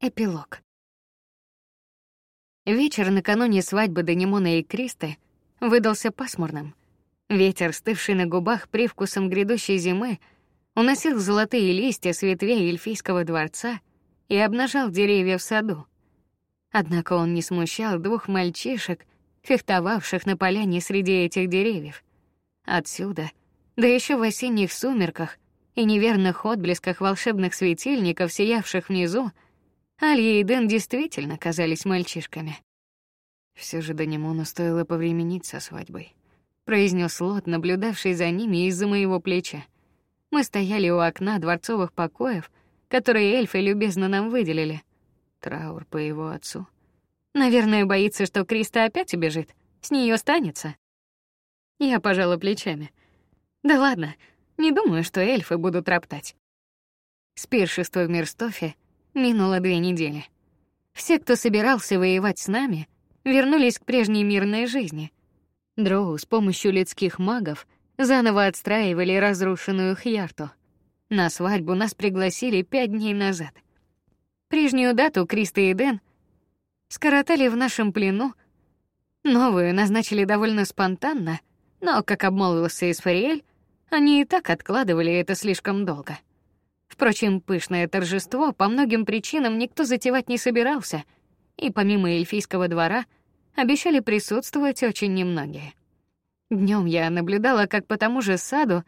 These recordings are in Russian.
Эпилог. Вечер накануне свадьбы Данимона и Кристы выдался пасмурным. Ветер, стывший на губах привкусом грядущей зимы, уносил золотые листья с ветвей эльфийского дворца и обнажал деревья в саду. Однако он не смущал двух мальчишек, фехтовавших на поляне среди этих деревьев. Отсюда, да еще в осенних сумерках и неверных отблесках волшебных светильников, сиявших внизу, Алья и Дэн действительно казались мальчишками. Все же Данимону стоило повременить со свадьбой, произнес Лот, наблюдавший за ними из-за моего плеча. Мы стояли у окна дворцовых покоев, которые эльфы любезно нам выделили. Траур по его отцу. Наверное, боится, что Криста опять убежит. С нее останется. Я пожала плечами. Да ладно, не думаю, что эльфы будут роптать. С пиршества в Мирстофе Минуло две недели. Все, кто собирался воевать с нами, вернулись к прежней мирной жизни. Дроу с помощью людских магов заново отстраивали разрушенную Хьярту. На свадьбу нас пригласили пять дней назад. Прежнюю дату Криста и Дэн скоротали в нашем плену, новую назначили довольно спонтанно, но, как обмолвился Исфариэль, они и так откладывали это слишком долго. Впрочем, пышное торжество по многим причинам никто затевать не собирался, и помимо эльфийского двора обещали присутствовать очень немногие. Днем я наблюдала, как по тому же саду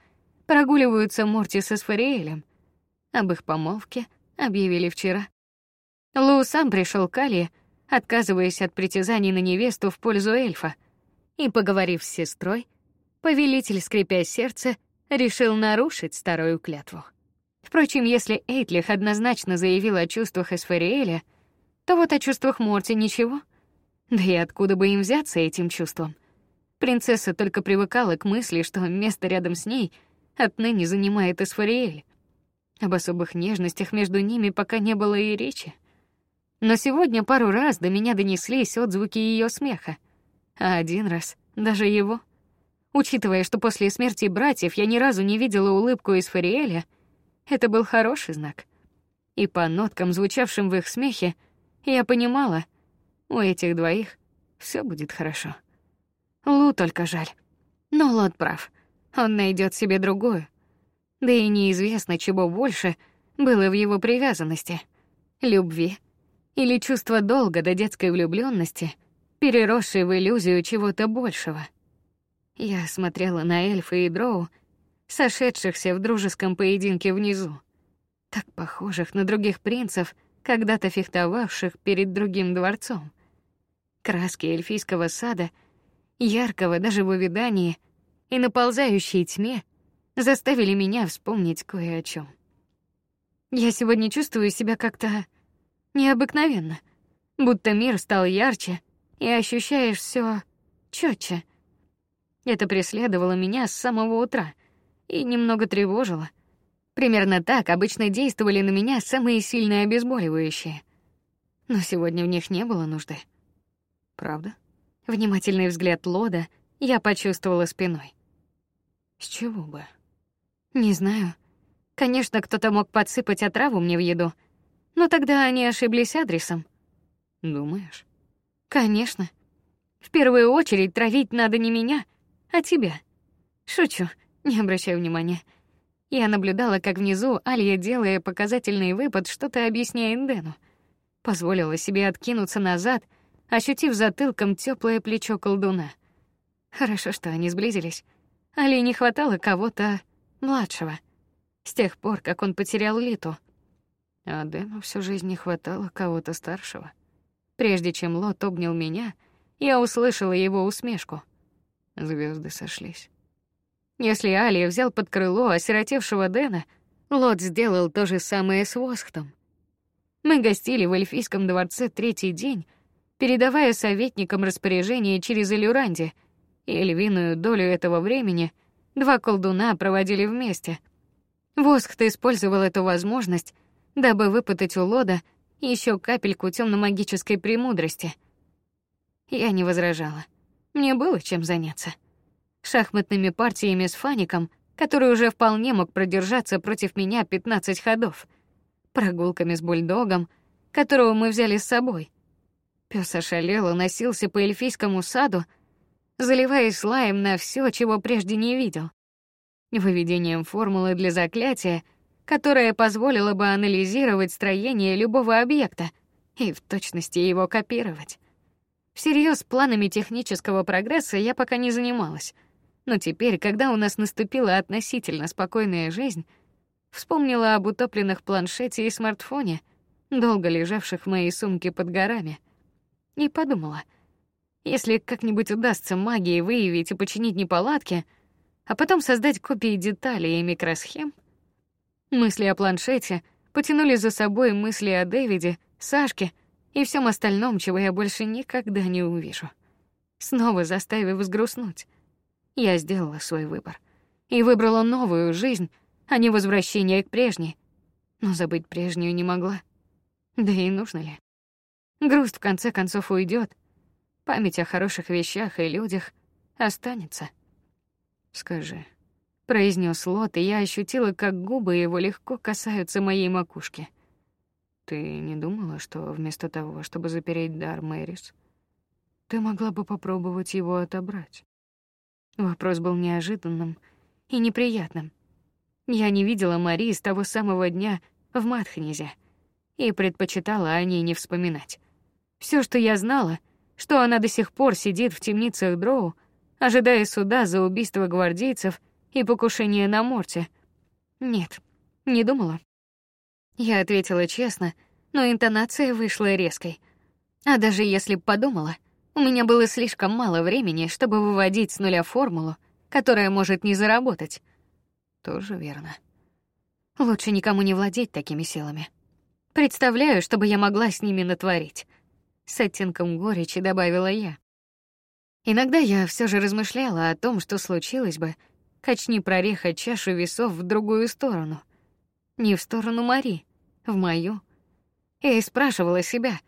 прогуливаются Морти со Сфариэлем. Об их помолвке объявили вчера. Лу сам пришел к Али, отказываясь от притязаний на невесту в пользу эльфа, и, поговорив с сестрой, повелитель, скрипя сердце, решил нарушить старую клятву. Впрочем, если Эйтлих однозначно заявил о чувствах Эсфериэля, то вот о чувствах Морти ничего. Да и откуда бы им взяться этим чувством? Принцесса только привыкала к мысли, что место рядом с ней отныне занимает Эсфериэль. Об особых нежностях между ними пока не было и речи. Но сегодня пару раз до меня донеслись отзвуки ее смеха, а один раз даже его. Учитывая, что после смерти братьев я ни разу не видела улыбку Эсфериэля, это был хороший знак. И по ноткам, звучавшим в их смехе, я понимала, у этих двоих все будет хорошо. Лу только жаль. Но Лот прав. Он найдет себе другую. Да и неизвестно, чего больше было в его привязанности: любви или чувства долга до детской влюблённости, переросшей в иллюзию чего-то большего. Я смотрела на эльфа и дроу сошедшихся в дружеском поединке внизу, так похожих на других принцев, когда-то фехтовавших перед другим дворцом. Краски эльфийского сада, яркого даже в увядании и наползающей тьме, заставили меня вспомнить кое о чем. Я сегодня чувствую себя как-то необыкновенно, будто мир стал ярче, и ощущаешь все четче. Это преследовало меня с самого утра и немного тревожило. Примерно так обычно действовали на меня самые сильные обезболивающие. Но сегодня в них не было нужды. Правда? Внимательный взгляд Лода я почувствовала спиной. С чего бы? Не знаю. Конечно, кто-то мог подсыпать отраву мне в еду, но тогда они ошиблись адресом. Думаешь? Конечно. В первую очередь травить надо не меня, а тебя. Шучу. Не обращай внимания. Я наблюдала, как внизу Алья, делая показательный выпад, что-то объясняет Дэну. Позволила себе откинуться назад, ощутив затылком теплое плечо колдуна. Хорошо, что они сблизились. Али не хватало кого-то младшего. С тех пор, как он потерял Литу. А Дэну всю жизнь не хватало кого-то старшего. Прежде чем Лот обнял меня, я услышала его усмешку. Звезды сошлись. Если Али взял под крыло осиротевшего Дэна, Лот сделал то же самое с Восхтом. Мы гостили в эльфийском дворце третий день, передавая советникам распоряжения через Элюранди, и львиную долю этого времени два колдуна проводили вместе. Восхт использовал эту возможность, дабы выпытать у Лода еще капельку темно-магической премудрости. Я не возражала. Мне было чем заняться шахматными партиями с Фаником, который уже вполне мог продержаться против меня 15 ходов, прогулками с бульдогом которого мы взяли с собой. Пёс ошалел и носился по эльфийскому саду, заливая слаем на все, чего прежде не видел. Выведением формулы для заклятия, которая позволила бы анализировать строение любого объекта и в точности его копировать. Всерьез планами технического прогресса я пока не занималась. Но теперь, когда у нас наступила относительно спокойная жизнь, вспомнила об утопленных планшете и смартфоне, долго лежавших в моей сумке под горами, и подумала: если как-нибудь удастся магией выявить и починить неполадки, а потом создать копии деталей и микросхем, мысли о планшете потянули за собой мысли о Дэвиде, Сашке и всем остальном, чего я больше никогда не увижу. Снова заставив взгрустнуть. Я сделала свой выбор и выбрала новую жизнь, а не возвращение к прежней. Но забыть прежнюю не могла. Да и нужно ли? Грусть в конце концов уйдет, память о хороших вещах и людях останется. Скажи, произнес Лот, и я ощутила, как губы его легко касаются моей макушки. Ты не думала, что вместо того, чтобы запереть дар Мэрис, ты могла бы попробовать его отобрать? Вопрос был неожиданным и неприятным. Я не видела Мари с того самого дня в Матхнизе и предпочитала о ней не вспоминать. Все, что я знала, что она до сих пор сидит в темницах Дроу, ожидая суда за убийство гвардейцев и покушение на Морте. Нет, не думала. Я ответила честно, но интонация вышла резкой. А даже если б подумала, у меня было слишком мало времени, чтобы выводить с нуля формулу, которая может не заработать. Тоже верно. Лучше никому не владеть такими силами. Представляю, чтобы я могла с ними натворить. С оттенком горечи добавила я. Иногда я все же размышляла о том, что случилось бы, качни прореха чашу весов в другую сторону. Не в сторону Мари, в мою. И спрашивала себя,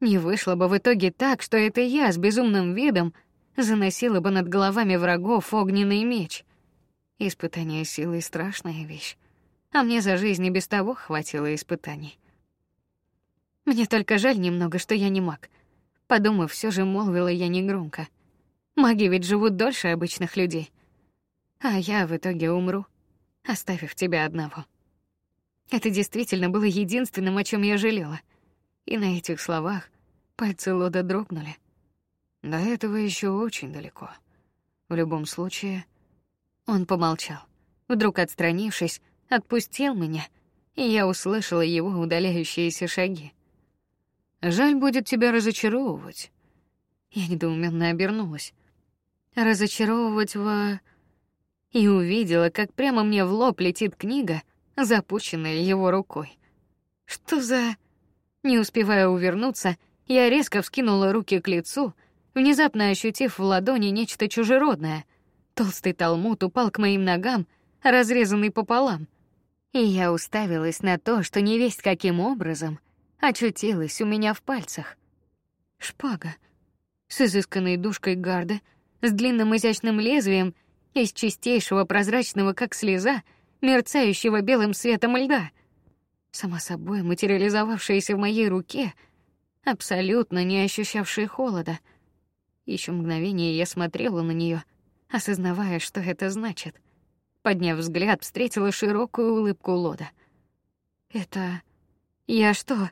не вышло бы в итоге так, что это я с безумным видом заносила бы над головами врагов огненный меч. Испытание силы страшная вещь, а мне за жизнь и без того хватило испытаний. Мне только жаль немного, что я не маг. Подумав, все же молвила я негромко. Маги ведь живут дольше обычных людей. А я в итоге умру, оставив тебя одного. Это действительно было единственным, о чем я жалела. И на этих словах пальцы Лода дрогнули. До этого еще очень далеко. В любом случае, он помолчал. Вдруг отстранившись, отпустил меня, и я услышала его удаляющиеся шаги. Жаль будет тебя разочаровывать. Я недоуменно обернулась. Разочаровывать во и увидела, как прямо мне в лоб летит книга, запущенная его рукой. Что за... Не успевая увернуться, я резко вскинула руки к лицу, внезапно ощутив в ладони нечто чужеродное. Толстый талмуд упал к моим ногам, разрезанный пополам. И я уставилась на то, что не весть каким образом очутилась у меня в пальцах. Шпага с изысканной душкой гарда, с длинным изящным лезвием из чистейшего прозрачного, как слеза, мерцающего белым светом льда. Сама собой материализовавшаяся в моей руке, абсолютно не ощущавшая холода. Еще мгновение я смотрела на нее, осознавая, что это значит. Подняв взгляд, встретила широкую улыбку Лода. Это я что?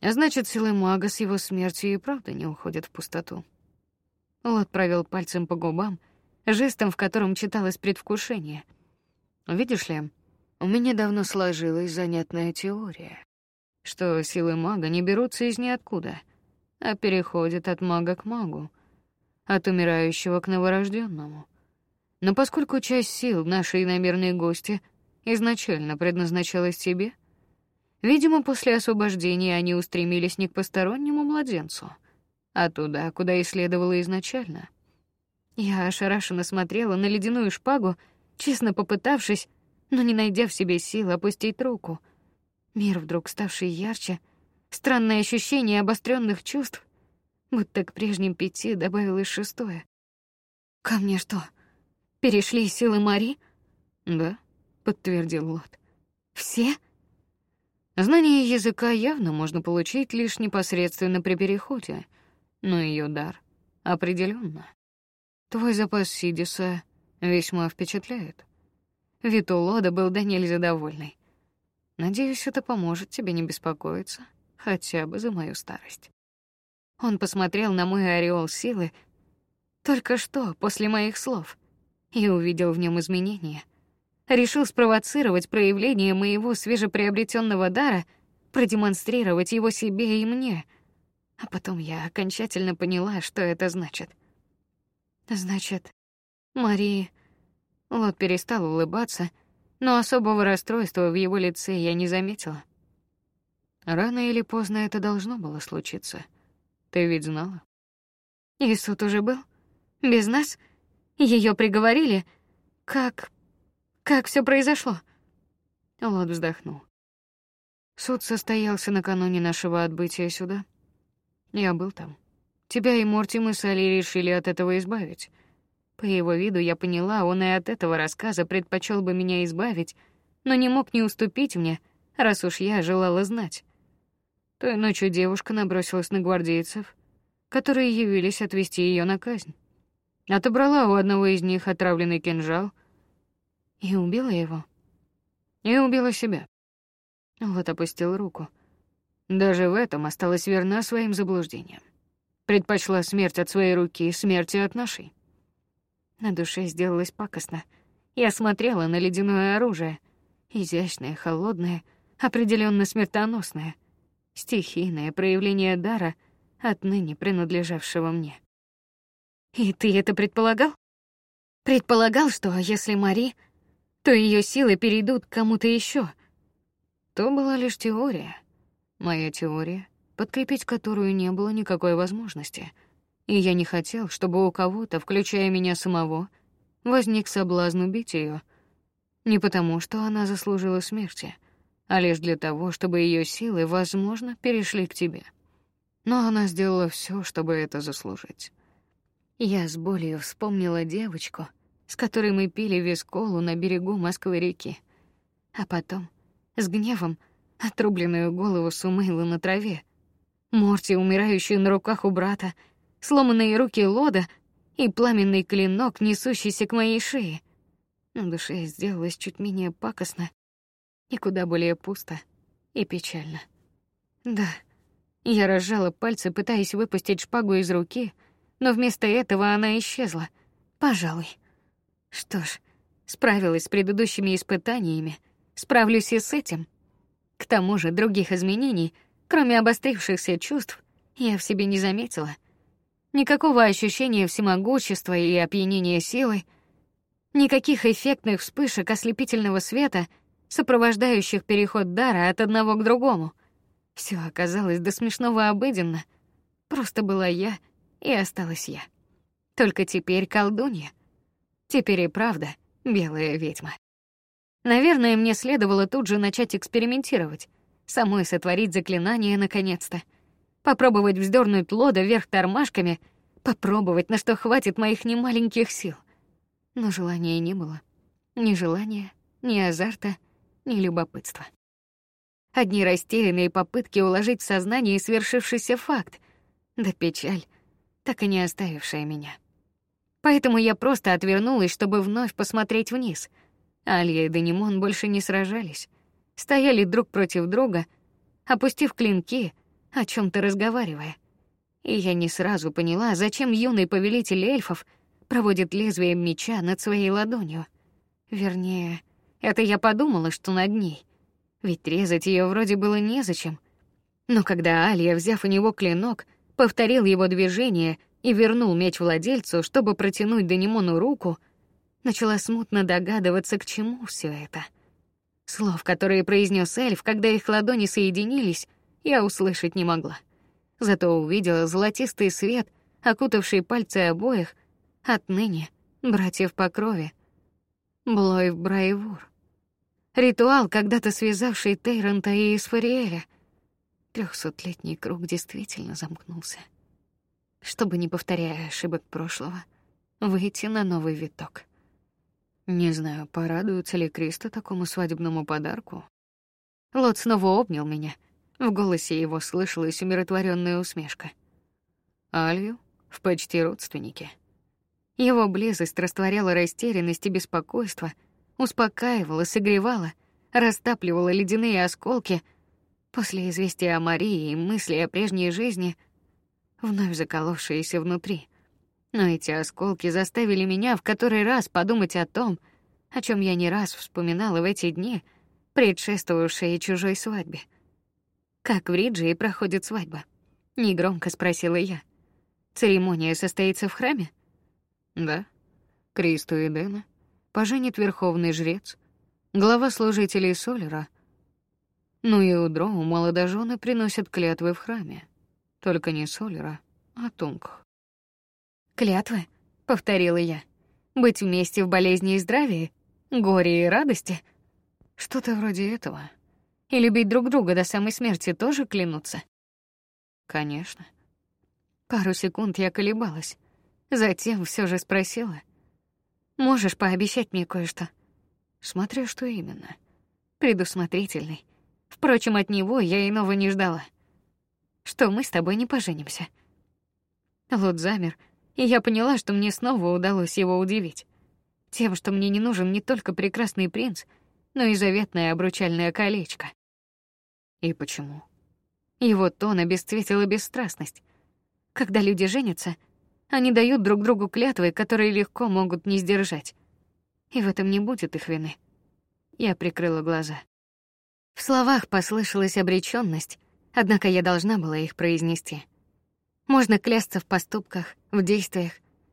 Значит, силы мага с его смертью и правда не уходят в пустоту. Лот провел пальцем по губам, жестом, в котором читалось предвкушение — Видишь ли, у меня давно сложилась занятная теория, что силы мага не берутся из ниоткуда, а переходят от мага к магу, от умирающего к новорожденному. Но поскольку часть сил нашей иномерной гости изначально предназначалась тебе, видимо, после освобождения они устремились не к постороннему младенцу, а туда, куда и следовало изначально. Я ошарашенно смотрела на ледяную шпагу, честно попытавшись, но не найдя в себе сил опустить руку. Мир вдруг ставший ярче, странное ощущение обостренных чувств, будто к прежним пяти добавилось шестое. Ко мне что? Перешли силы Мари? Да, подтвердил Лот. Все? Знание языка явно можно получить лишь непосредственно при переходе, но ее дар определенно. Твой запас Сидиса весьма впечатляет. Вид у Лода был до нельзя довольный. Надеюсь, это поможет тебе не беспокоиться, хотя бы за мою старость. Он посмотрел на мой ореол силы только что после моих слов и увидел в нем изменения. Решил спровоцировать проявление моего свежеприобретенного дара, продемонстрировать его себе и мне. А потом я окончательно поняла, что это значит. Значит, Мария Лот перестал улыбаться, но особого расстройства в его лице я не заметила. Рано или поздно это должно было случиться. Ты ведь знала? И суд уже был? Без нас? Ее приговорили? Как... как все произошло? Лот вздохнул. Суд состоялся накануне нашего отбытия сюда. Я был там. Тебя и Морти мы с Али решили от этого избавить. По его виду я поняла, он и от этого рассказа предпочел бы меня избавить, но не мог не уступить мне, раз уж я желала знать. Той ночью девушка набросилась на гвардейцев, которые явились отвести ее на казнь. Отобрала у одного из них отравленный кинжал и убила его. И убила себя. Вот опустил руку. Даже в этом осталась верна своим заблуждениям. Предпочла смерть от своей руки смерти от нашей. На душе сделалось пакостно. Я смотрела на ледяное оружие, изящное, холодное, определенно смертоносное, стихийное проявление дара, отныне принадлежавшего мне. И ты это предполагал? Предполагал, что если Мари, то ее силы перейдут к кому-то еще. То была лишь теория. Моя теория, подкрепить которую не было никакой возможности — и я не хотел, чтобы у кого-то, включая меня самого, возник соблазн убить ее, не потому, что она заслужила смерти, а лишь для того, чтобы ее силы, возможно, перешли к тебе. Но она сделала все, чтобы это заслужить. Я с болью вспомнила девочку, с которой мы пили висколу на берегу Москвы-реки, а потом с гневом отрубленную голову Сумейлы на траве, Морти, умирающую на руках у брата, сломанные руки Лода и пламенный клинок, несущийся к моей шее. На душе сделалось чуть менее пакостно и куда более пусто и печально. Да, я разжала пальцы, пытаясь выпустить шпагу из руки, но вместо этого она исчезла. Пожалуй. Что ж, справилась с предыдущими испытаниями, справлюсь и с этим. К тому же других изменений, кроме обострившихся чувств, я в себе не заметила — Никакого ощущения всемогущества и опьянения силой, никаких эффектных вспышек ослепительного света, сопровождающих переход дара от одного к другому. Все оказалось до смешного обыденно. Просто была я, и осталась я. Только теперь колдунья. Теперь и правда белая ведьма. Наверное, мне следовало тут же начать экспериментировать, самой сотворить заклинание наконец-то попробовать вздернуть лода вверх тормашками, попробовать, на что хватит моих немаленьких сил. Но желания не было. Ни желания, ни азарта, ни любопытства. Одни растерянные попытки уложить в сознание свершившийся факт, да печаль, так и не оставившая меня. Поэтому я просто отвернулась, чтобы вновь посмотреть вниз. Алья и Данимон больше не сражались, стояли друг против друга, опустив клинки, о чем то разговаривая. И я не сразу поняла, зачем юный повелитель эльфов проводит лезвием меча над своей ладонью. Вернее, это я подумала, что над ней. Ведь резать ее вроде было незачем. Но когда Алия, взяв у него клинок, повторил его движение и вернул меч владельцу, чтобы протянуть Данимону руку, начала смутно догадываться, к чему все это. Слов, которые произнес эльф, когда их ладони соединились, я услышать не могла. Зато увидела золотистый свет, окутавший пальцы обоих, отныне братьев по крови. Блойв Брайвур. Ритуал, когда-то связавший Тейронта и Исфариэля. Трехсотлетний круг действительно замкнулся. Чтобы, не повторяя ошибок прошлого, выйти на новый виток. Не знаю, порадуется ли Криста такому свадебному подарку, Лот снова обнял меня. В голосе его слышалась умиротворенная усмешка. Алью в почти родственники. Его близость растворяла растерянность и беспокойство, успокаивала, согревала, растапливала ледяные осколки. После известия о Марии и мысли о прежней жизни, вновь заколовшиеся внутри. Но эти осколки заставили меня в который раз подумать о том, о чем я не раз вспоминала в эти дни, предшествовавшие чужой свадьбе. Как в Риджии проходит свадьба? негромко спросила я. Церемония состоится в храме? Да. Кристу и Дэна поженит верховный жрец, глава служителей Солера. Ну и у Дроу молодожены приносят клятвы в храме. Только не Солера, а Тунг. Клятвы, повторила я. Быть вместе в болезни и здравии, горе и радости. Что-то вроде этого. И любить друг друга до самой смерти тоже клянутся. Конечно. Пару секунд я колебалась, затем все же спросила: "Можешь пообещать мне кое-что?" Смотря что именно. Предусмотрительный. Впрочем, от него я иного не ждала. Что мы с тобой не поженимся. Лот замер, и я поняла, что мне снова удалось его удивить. Тем, что мне не нужен не только прекрасный принц, но и заветное обручальное колечко. И почему? Его тон обесцветила бесстрастность. Когда люди женятся, они дают друг другу клятвы, которые легко могут не сдержать. И в этом не будет их вины. Я прикрыла глаза. В словах послышалась обречённость, однако я должна была их произнести. Можно клясться в поступках, в действиях,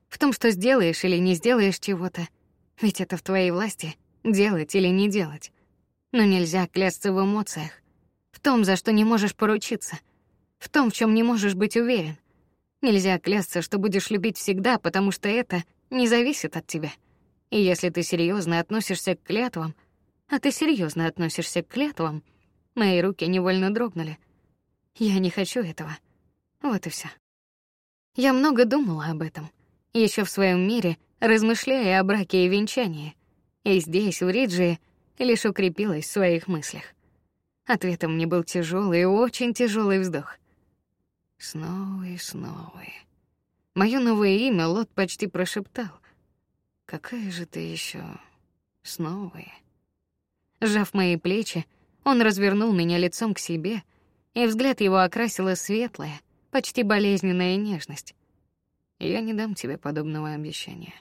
в том, что сделаешь или не сделаешь чего-то. Ведь это в твоей власти делать или не делать. Но нельзя клясться в эмоциях, в том, за что не можешь поручиться, в том, в чем не можешь быть уверен. Нельзя клясться, что будешь любить всегда, потому что это не зависит от тебя. И если ты серьезно относишься к клятвам, а ты серьезно относишься к клятвам, мои руки невольно дрогнули. Я не хочу этого. Вот и все. Я много думала об этом, еще в своем мире, размышляя о браке и венчании. И здесь, в Риджии, лишь укрепилась в своих мыслях. Ответом мне был тяжелый, очень тяжелый вздох. Снова и снова. Моё новое имя Лот почти прошептал. Какая же ты еще снова? Сжав мои плечи, он развернул меня лицом к себе, и взгляд его окрасила светлая, почти болезненная нежность. Я не дам тебе подобного обещания,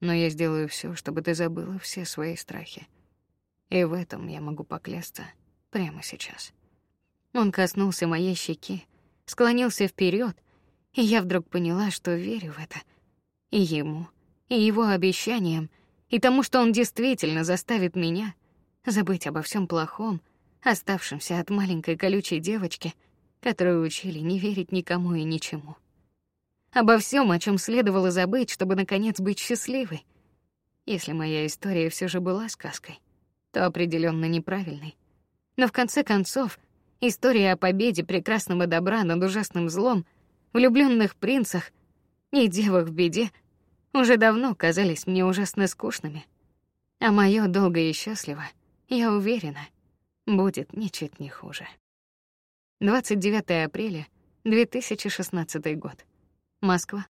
но я сделаю все, чтобы ты забыла все свои страхи. И в этом я могу поклясться прямо сейчас. Он коснулся моей щеки, склонился вперед, и я вдруг поняла, что верю в это. И ему, и его обещаниям, и тому, что он действительно заставит меня забыть обо всем плохом, оставшемся от маленькой колючей девочки — которую учили не верить никому и ничему. Обо всем, о чем следовало забыть, чтобы наконец быть счастливой. Если моя история все же была сказкой, то определенно неправильной. Но в конце концов, история о победе прекрасного добра над ужасным злом, влюбленных принцах и девах в беде уже давно казались мне ужасно скучными. А мое долго и счастливо, я уверена, будет ничуть не хуже. 29 апреля 2016 год. Москва.